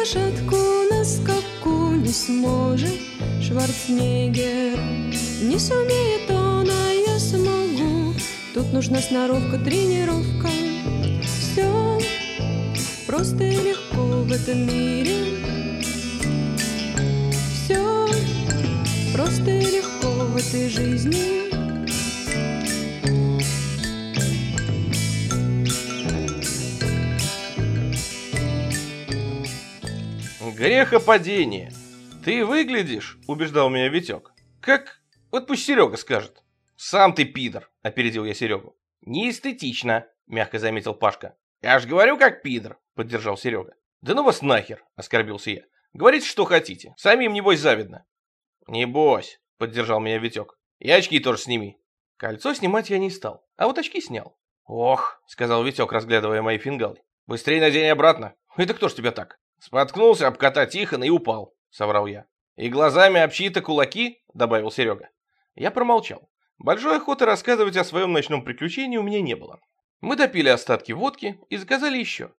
Лошадку на скаку не сможет Шварценеггер. Не сумеет он, а я смогу. Тут нужна сноровка, тренировка. Все просто и легко в этом мире. Все просто и легко в этой жизни. Грехопадение. Ты выглядишь, убеждал меня Витек, как... Вот пусть Серега скажет. Сам ты пидор, опередил я Серегу. Неэстетично, мягко заметил Пашка. Я ж говорю, как пидор, поддержал Серега. Да ну вас нахер, оскорбился я. Говорите, что хотите. Самим, небось, завидно. Небось, поддержал меня Витек. И очки тоже сними. Кольцо снимать я не стал, а вот очки снял. Ох, сказал Витек, разглядывая мои фингалы. Быстрее надень обратно. Это кто ж тебя так? Споткнулся об кота Тихона и упал, соврал я. И глазами об чьи-то кулаки, добавил Серега. Я промолчал. Большой охоты рассказывать о своем ночном приключении у меня не было. Мы допили остатки водки и заказали еще.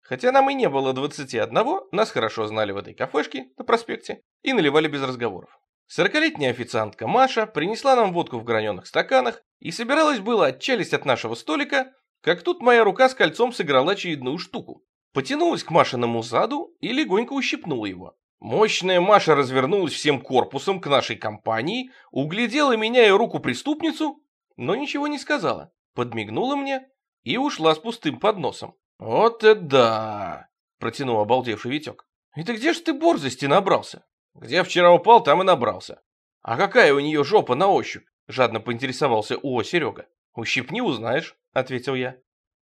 Хотя нам и не было 21, нас хорошо знали в этой кафешке на проспекте и наливали без разговоров. Сорокалетняя официантка Маша принесла нам водку в граненых стаканах и собиралась было отчалить от нашего столика, как тут моя рука с кольцом сыграла очередную штуку. Потянулась к Машиному заду и легонько ущипнула его. Мощная Маша развернулась всем корпусом к нашей компании, углядела меня и руку преступницу, но ничего не сказала, подмигнула мне и ушла с пустым подносом. «Вот это да!» – протянул обалдевший Витек. «Это где ж ты борзости набрался?» «Где вчера упал, там и набрался». «А какая у нее жопа на ощупь?» – жадно поинтересовался О, Серега. «Ущипни, узнаешь», – ответил я.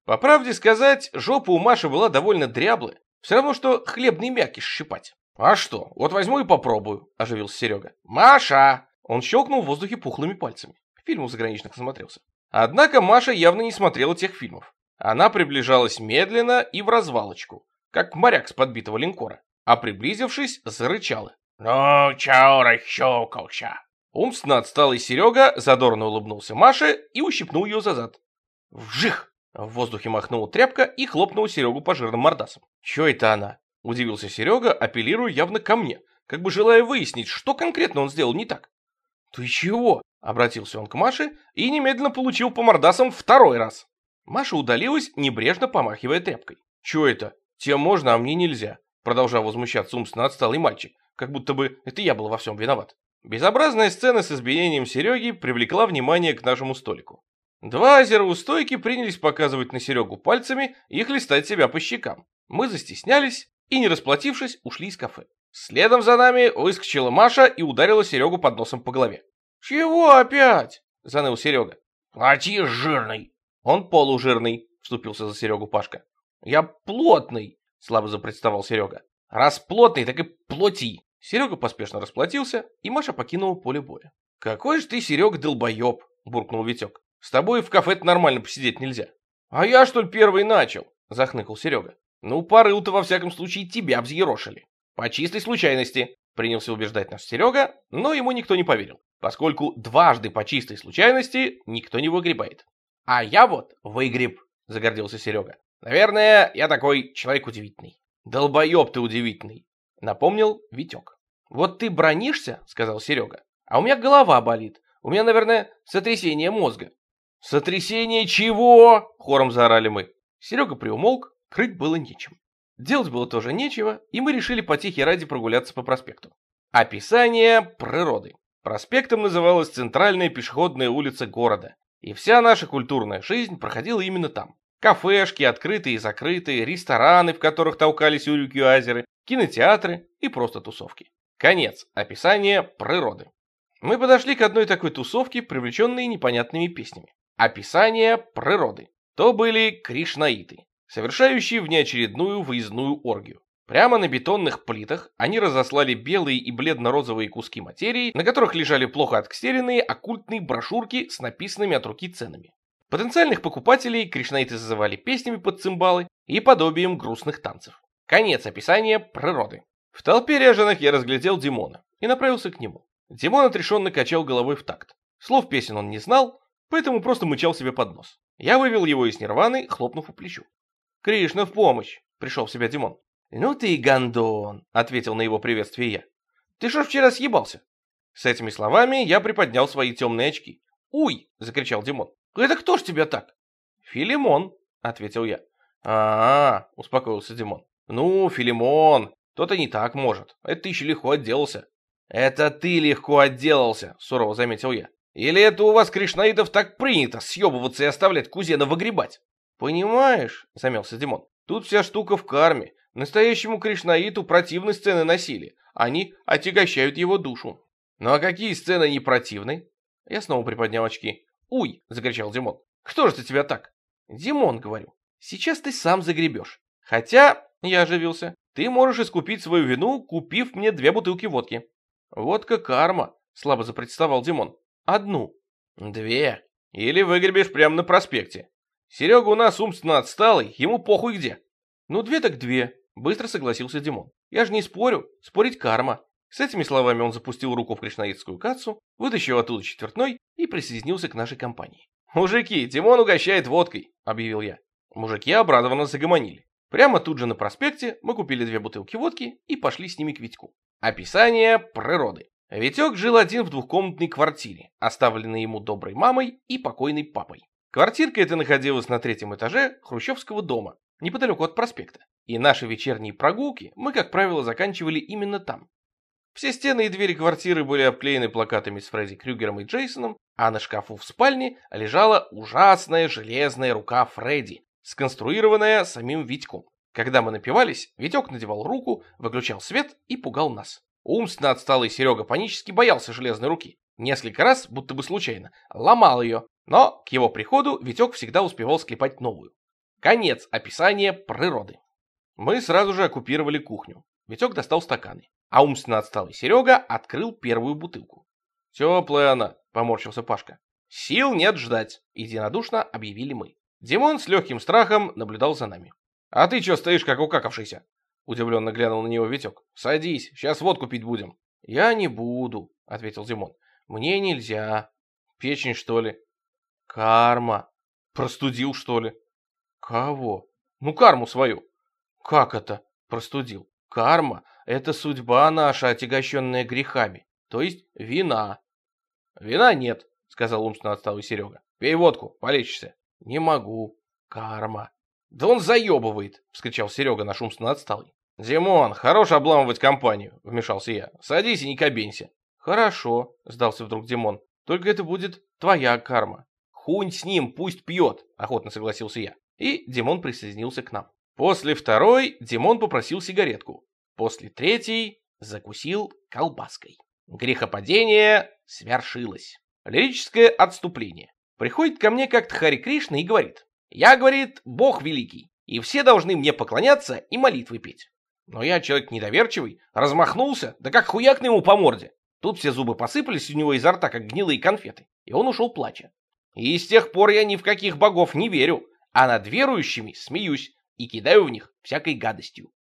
По правде сказать, жопа у Маши была довольно дряблая. Все равно, что хлебный мякиш щипать. «А что, вот возьму и попробую», – оживился Серега. «Маша!» Он щелкнул в воздухе пухлыми пальцами. Фильмов заграничных насмотрелся. Однако Маша явно не смотрела тех фильмов. Она приближалась медленно и в развалочку, как моряк с подбитого линкора. А приблизившись, зарычала. «Ну, чао расщелкался?» Умственно отсталый Серега задорно улыбнулся Маше и ущипнул ее за зад. Вжих! В воздухе махнула тряпка и хлопнула Серегу по жирным мордасам. «Чё это она?» – удивился Серега, апеллируя явно ко мне, как бы желая выяснить, что конкретно он сделал не так. «Ты чего?» – обратился он к Маше и немедленно получил по мордасам второй раз. Маша удалилась, небрежно помахивая тряпкой. «Чё это? Тем можно, а мне нельзя», – продолжал возмущаться умственно отсталый мальчик, как будто бы это я был во всем виноват. Безобразная сцена с избиением Сереги привлекла внимание к нашему столику. Два озера у стойки принялись показывать на Серегу пальцами и хлестать себя по щекам. Мы застеснялись и, не расплатившись, ушли из кафе. Следом за нами выскочила Маша и ударила Серегу под носом по голове. «Чего опять?» – заныл Серега. «Плати, жирный!» «Он полужирный», – вступился за Серегу Пашка. «Я плотный», – слабо запредставал Серега. «Раз плотный, так и плоти». Серега поспешно расплатился, и Маша покинула поле боя. «Какой же ты, Серега, долбоеб!» – буркнул Витек. С тобой в кафе нормально посидеть нельзя. А я, что ли, первый начал? Захныкал Серега. Ну, порыл-то во всяком случае тебя взъерошили. По чистой случайности, принялся убеждать наш Серега, но ему никто не поверил, поскольку дважды по чистой случайности никто не выгребает. А я вот выгреб, загордился Серега. Наверное, я такой человек удивительный. Долбоеб ты удивительный, напомнил Витек. Вот ты бронишься, сказал Серега, а у меня голова болит. У меня, наверное, сотрясение мозга. «Сотрясение чего?» — хором заорали мы. Серега приумолк, крыть было нечем. Делать было тоже нечего, и мы решили потихи ради прогуляться по проспекту. Описание природы. Проспектом называлась центральная пешеходная улица города, и вся наша культурная жизнь проходила именно там. Кафешки, открытые и закрытые, рестораны, в которых толкались урюки-азеры, кинотеатры и просто тусовки. Конец описания природы. Мы подошли к одной такой тусовке, привлеченной непонятными песнями. Описание природы. То были кришнаиты, совершающие внеочередную выездную оргию. Прямо на бетонных плитах они разослали белые и бледно-розовые куски материи, на которых лежали плохо отстеленные оккультные брошюрки с написанными от руки ценами. Потенциальных покупателей кришнаиты зазывали песнями под цимбалы и подобием грустных танцев. Конец описания природы. В толпе ряженых я разглядел Димона и направился к нему. Димон отрешенно качал головой в такт. Слов песен он не знал, поэтому просто мычал себе под нос. Я вывел его из нирваны, хлопнув по плечу. «Кришна, в помощь!» — пришел в себя Димон. «Ну ты и гондон!» — ответил на его приветствие я. «Ты что вчера съебался?» С этими словами я приподнял свои темные очки. «Уй!» — закричал Димон. «Это кто ж тебя так?» «Филимон», — ответил я. а, -а, -а успокоился Димон. «Ну, Филимон, кто-то не так может. Это ты еще легко отделался». «Это ты легко отделался», — сурово заметил я. «Или это у вас, кришнаитов, так принято съебываться и оставлять кузена выгребать?» «Понимаешь», — замялся Димон, — «тут вся штука в карме. Настоящему кришнаиту противны сцены насилия. Они отягощают его душу». «Ну а какие сцены не противны?» Я снова приподнял очки. «Уй!» — закричал Димон. «Кто же ты тебя так?» «Димон, — говорю, — сейчас ты сам загребешь. Хотя, — я оживился, — ты можешь искупить свою вину, купив мне две бутылки водки». «Водка карма», — слабо запротестовал Димон. «Одну». «Две. Или выгребешь прямо на проспекте. Серега у нас умственно отсталый, ему похуй где». «Ну, две так две», — быстро согласился Димон. «Я же не спорю, спорить карма. С этими словами он запустил руку в кришнаитскую кацу, вытащил оттуда четвертной и присоединился к нашей компании. «Мужики, Тимон угощает водкой», — объявил я. Мужики обрадованно загомонили. Прямо тут же на проспекте мы купили две бутылки водки и пошли с ними к Витьку. Описание природы. Витек жил один в двухкомнатной квартире, оставленной ему доброй мамой и покойной папой. Квартирка эта находилась на третьем этаже хрущевского дома, неподалеку от проспекта. И наши вечерние прогулки мы, как правило, заканчивали именно там. Все стены и двери квартиры были обклеены плакатами с Фредди Крюгером и Джейсоном, а на шкафу в спальне лежала ужасная железная рука Фредди, сконструированная самим Витьком. Когда мы напивались, Витек надевал руку, выключал свет и пугал нас. Умственно отсталый Серега панически боялся железной руки. Несколько раз, будто бы случайно, ломал ее, но к его приходу Витек всегда успевал склепать новую. Конец описания природы. Мы сразу же оккупировали кухню. Витек достал стаканы а умственно отсталый Серега открыл первую бутылку. «Теплая она», — поморщился Пашка. «Сил нет ждать», — единодушно объявили мы. Димон с легким страхом наблюдал за нами. «А ты что стоишь, как укакавшийся?» Удивленно глянул на него Витек. «Садись, сейчас водку пить будем». «Я не буду», — ответил Димон. «Мне нельзя. Печень, что ли?» «Карма». «Простудил, что ли?» «Кого?» «Ну, карму свою». «Как это?» «Простудил». «Карма это судьба наша, отягощенная грехами, то есть вина. Вина нет, сказал умственно отсталый Серега. Пей водку, полечишься. Не могу. Карма. Да он заебывает, вскричал Серега наш умственно отсталый. Димон, хорош обламывать компанию, вмешался я. Садись и не кабенься. Хорошо, сдался вдруг Димон. Только это будет твоя карма. Хунь с ним, пусть пьет, охотно согласился я. И Димон присоединился к нам. После второй Димон попросил сигаретку, После третьей закусил колбаской. Грехопадение свершилось. Лирическое отступление. Приходит ко мне как-то Хари Кришна и говорит, «Я, — говорит, — Бог великий, и все должны мне поклоняться и молитвы петь». Но я, человек недоверчивый, размахнулся, да как хуякнул ему по морде. Тут все зубы посыпались у него изо рта, как гнилые конфеты, и он ушел плача. И с тех пор я ни в каких богов не верю, а над верующими смеюсь и кидаю в них всякой гадостью.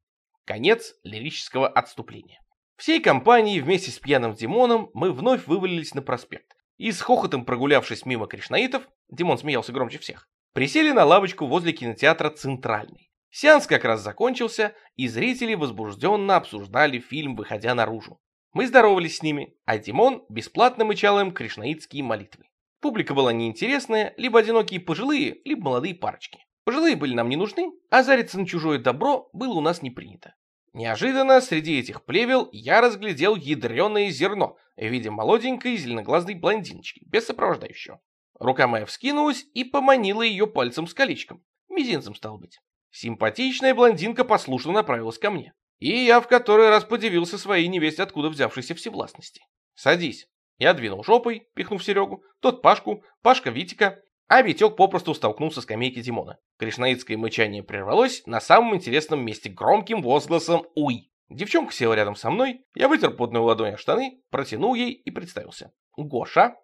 Конец лирического отступления. Всей компанией вместе с пьяным Димоном мы вновь вывалились на проспект. И с хохотом прогулявшись мимо кришнаитов, Димон смеялся громче всех, присели на лавочку возле кинотеатра «Центральный». Сеанс как раз закончился, и зрители возбужденно обсуждали фильм, выходя наружу. Мы здоровались с ними, а Димон бесплатно мычал им кришнаитские молитвы. Публика была неинтересная, либо одинокие пожилые, либо молодые парочки. Пожилые были нам не нужны, а зариться на чужое добро было у нас не принято. Неожиданно среди этих плевел я разглядел ядреное зерно в виде молоденькой зеленоглазной блондиночки, без сопровождающего. Рука моя вскинулась и поманила ее пальцем с колечком. Мизинцем, стал быть. Симпатичная блондинка послушно направилась ко мне. И я в который раз подивился своей невесте, откуда взявшейся всевластности. «Садись». Я двинул жопой, пихнув Серегу, тот Пашку, Пашка Витика, а Витек попросту столкнулся с скамейки Димона. Кришнаитское мычание прервалось на самом интересном месте громким возгласом «Уй!». Девчонка села рядом со мной, я вытер потную ладонь штаны, протянул ей и представился. «Гоша?»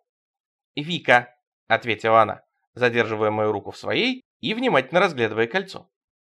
«Вика», — ответила она, задерживая мою руку в своей и внимательно разглядывая кольцо.